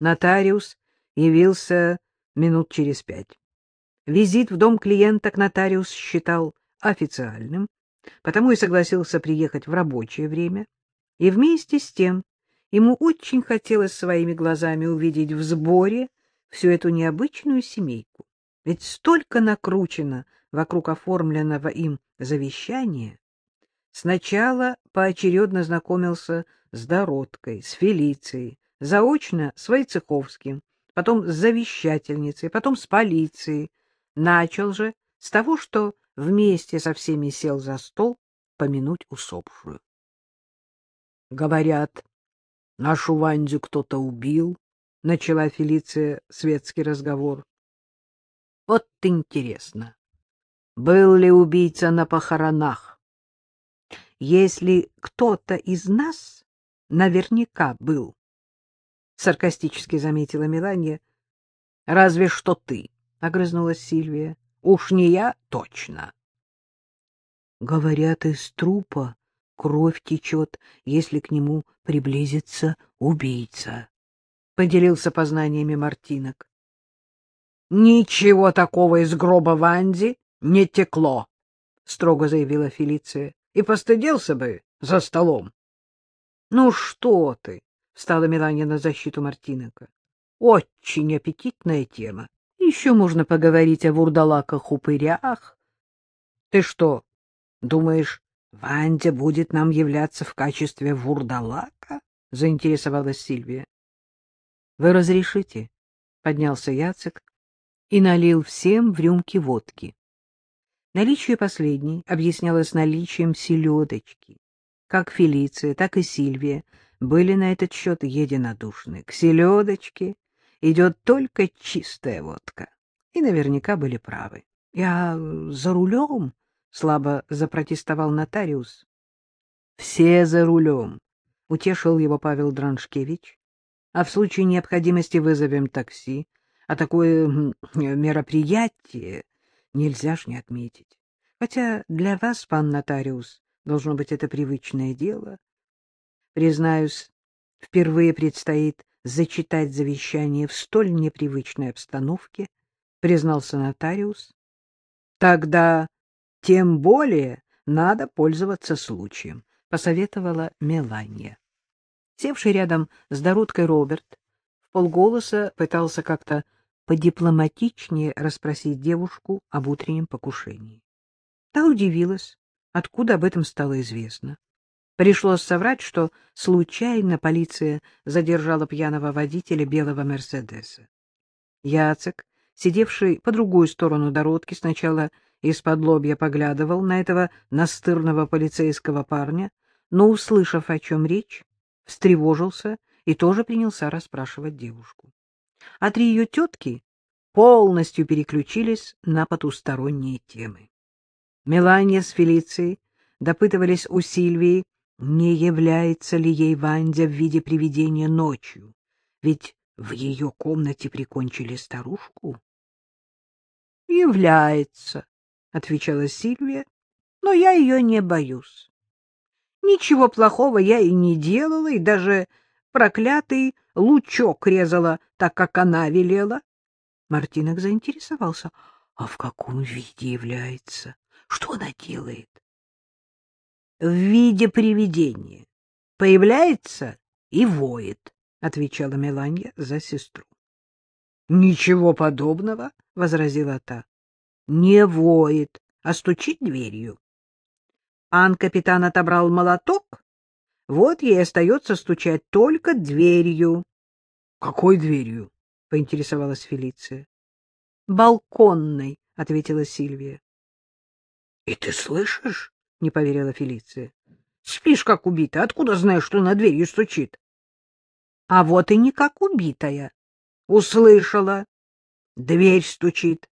Нотариус явился минут через пять. Визит в дом клиента к нотариус считал официальным, потому и согласился приехать в рабочее время. И вместе с тем ему очень хотелось своими глазами увидеть в сборе всю эту необычную семейку. Ведь столько накручено вокруг оформленного им завещания. Сначала поочередно знакомился с Дородкой, с Фелицией, заочно с Войцеховским, потом с завещательницей, потом с полицией. Начал же с того, что вместе со всеми сел за стол помянуть усопшую. Говорят, нашу Вандю кто-то убил, — начала Фелиция светский разговор. Вот интересно, был ли убийца на похоронах? Если кто-то из нас наверняка был, — саркастически заметила Меланья. — Разве что ты, — огрызнулась Сильвия. — Уж не я точно. — Говорят, из трупа кровь течет, если к нему приблизится убийца, — поделился познаниями Мартинок. — Ничего такого из гроба Ванди не текло, — строго заявила Фелиция. — И постыдился бы за столом. — Ну что ты, — встала Мелания на защиту Мартинека. — Очень аппетитная тема. Еще можно поговорить о вурдалаках-упырях. Ты что, думаешь, Вандя будет нам являться в качестве вурдалака? — заинтересовалась Сильвия. — Вы разрешите? — поднялся Яцек и налил всем в рюмки водки. Наличие последней объяснялось наличием селедочки. Как Фелиция, так и Сильвия были на этот счет единодушны. К селедочке идет только чистая водка. И наверняка были правы. — Я за рулем, — слабо запротестовал нотариус. — Все за рулем, — утешил его Павел Драншкевич. — А в случае необходимости вызовем такси а такое мероприятие нельзя ж не отметить. Хотя для вас, пан нотариус, должно быть это привычное дело. Признаюсь, впервые предстоит зачитать завещание в столь непривычной обстановке, признался нотариус. Тогда тем более надо пользоваться случаем, посоветовала Меланья. Севший рядом с Дородкой Роберт в полголоса пытался как-то подипломатичнее расспросить девушку об утреннем покушении. Та удивилась, откуда об этом стало известно. Пришлось соврать, что случайно полиция задержала пьяного водителя белого «Мерседеса». Яцек, сидевший по другую сторону дородки, сначала из-под лобья поглядывал на этого настырного полицейского парня, но, услышав, о чем речь, встревожился и тоже принялся расспрашивать девушку а три ее тетки полностью переключились на потусторонние темы. Мелания с Фелицией допытывались у Сильвии, не является ли ей Вандя в виде привидения ночью, ведь в ее комнате прикончили старушку. — Является, — отвечала Сильвия, — но я ее не боюсь. Ничего плохого я и не делала, и даже проклятый лучок резала, так как она велела. Мартинок заинтересовался. А в каком виде является? Что она делает? В виде привидения. Появляется и воет, отвечала Меланья за сестру. Ничего подобного, возразила та. Не воет, а стучит дверью. Ан-капитан отобрал молоток вот ей остается стучать только дверью. — Какой дверью? — поинтересовалась Фелиция. — Балконной, — ответила Сильвия. — И ты слышишь? — не поверила Фелиция. — Спишь, как убитая. Откуда знаешь, что на дверью стучит? — А вот и не как убитая. Услышала. Дверь стучит.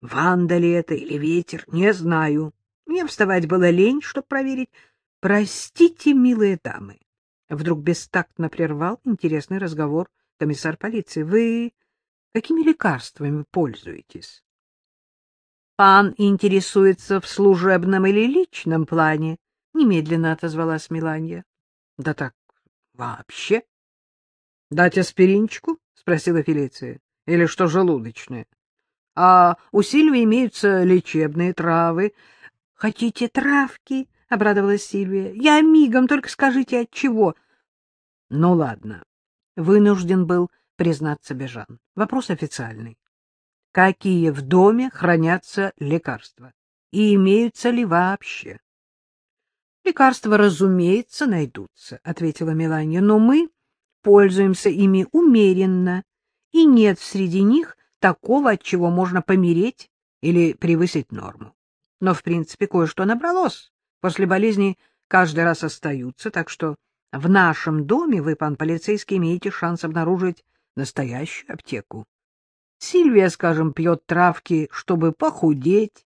Ванда ли это или ветер, не знаю. Мне вставать было лень, чтобы проверить, — Простите, милые дамы, — вдруг бестактно прервал интересный разговор комиссар полиции. — Вы какими лекарствами пользуетесь? — Пан интересуется в служебном или личном плане, — немедленно отозвалась Миланья. — Да так вообще. — Дать аспиринчику? — спросила Фелиция. — Или что желудочное? — А у Сильвии имеются лечебные травы. — Хотите травки? — обрадовалась Сильвия. — Я мигом, только скажите, от чего. — Ну, ладно. Вынужден был признаться Бежан. Вопрос официальный. Какие в доме хранятся лекарства? И имеются ли вообще? — Лекарства, разумеется, найдутся, — ответила Меланья, — но мы пользуемся ими умеренно, и нет среди них такого, от чего можно помереть или превысить норму. Но, в принципе, кое-что набралось. После болезни каждый раз остаются, так что в нашем доме вы, пан полицейский, имеете шанс обнаружить настоящую аптеку. Сильвия, скажем, пьет травки, чтобы похудеть,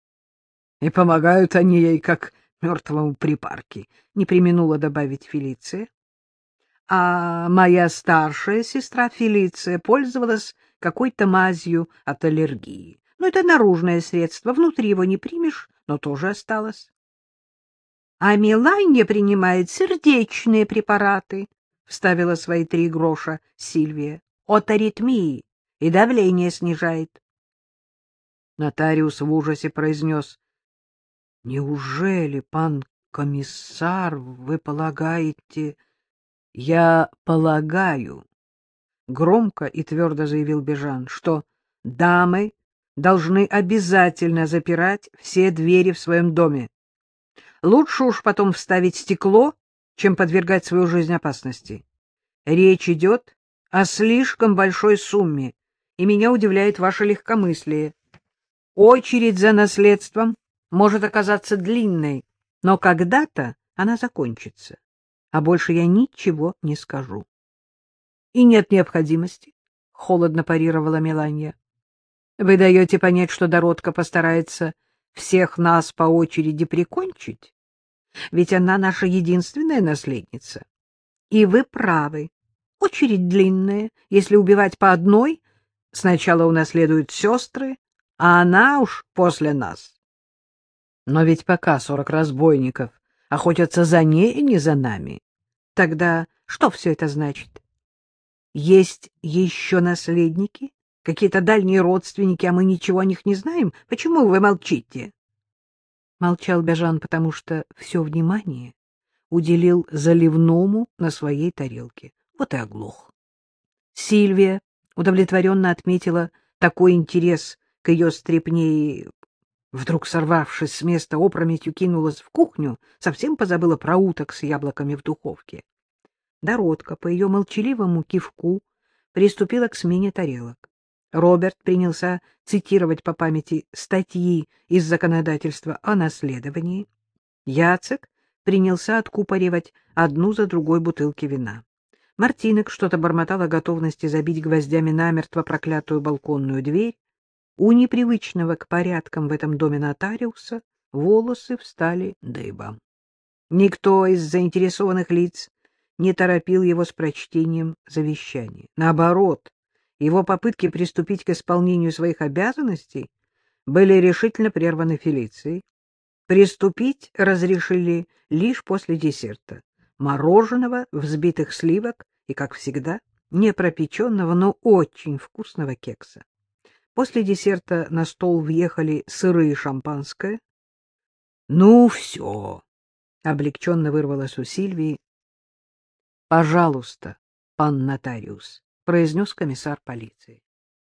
и помогают они ей, как мертвому припарке, — не применула добавить Фелиция а моя старшая сестра Фелиция пользовалась какой-то мазью от аллергии. Ну, это наружное средство, внутри его не примешь, но тоже осталось. — А Миланья принимает сердечные препараты, — вставила свои три гроша Сильвия, — от аритмии, и давление снижает. Нотариус в ужасе произнес. — Неужели, пан комиссар, вы полагаете... — Я полагаю, — громко и твердо заявил Бежан, — что дамы должны обязательно запирать все двери в своем доме. Лучше уж потом вставить стекло, чем подвергать свою жизнь опасности. Речь идет о слишком большой сумме, и меня удивляет ваше легкомыслие. Очередь за наследством может оказаться длинной, но когда-то она закончится а больше я ничего не скажу. — И нет необходимости, — холодно парировала Меланья. — Вы даете понять, что Доротка постарается всех нас по очереди прикончить? Ведь она наша единственная наследница. И вы правы. Очередь длинная. Если убивать по одной, сначала унаследуют сестры, а она уж после нас. Но ведь пока сорок разбойников охотятся за ней, и не за нами. Тогда что все это значит? Есть еще наследники? Какие-то дальние родственники, а мы ничего о них не знаем? Почему вы молчите? Молчал Бежан, потому что все внимание уделил заливному на своей тарелке. Вот и оглох. Сильвия удовлетворенно отметила такой интерес к ее стрепне и Вдруг, сорвавшись с места, опрометью кинулась в кухню, совсем позабыла про уток с яблоками в духовке. Доротка по ее молчаливому кивку приступила к смене тарелок. Роберт принялся цитировать по памяти статьи из законодательства о наследовании. Яцек принялся откупоривать одну за другой бутылки вина. Мартинок что-то бормотал о готовности забить гвоздями намертво проклятую балконную дверь. У непривычного к порядкам в этом доме нотариуса волосы встали дыбом. Никто из заинтересованных лиц не торопил его с прочтением завещания. Наоборот, его попытки приступить к исполнению своих обязанностей были решительно прерваны Фелицией. Приступить разрешили лишь после десерта — мороженого, взбитых сливок и, как всегда, непропеченного, но очень вкусного кекса. После десерта на стол въехали сырые шампанское. — Ну, все! — облегченно вырвалось у Сильвии. — Пожалуйста, пан нотариус, — произнес комиссар полиции.